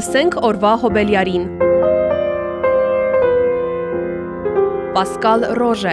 Լսենք օրվա հոբելյարին։ Պասկալ Ռոժե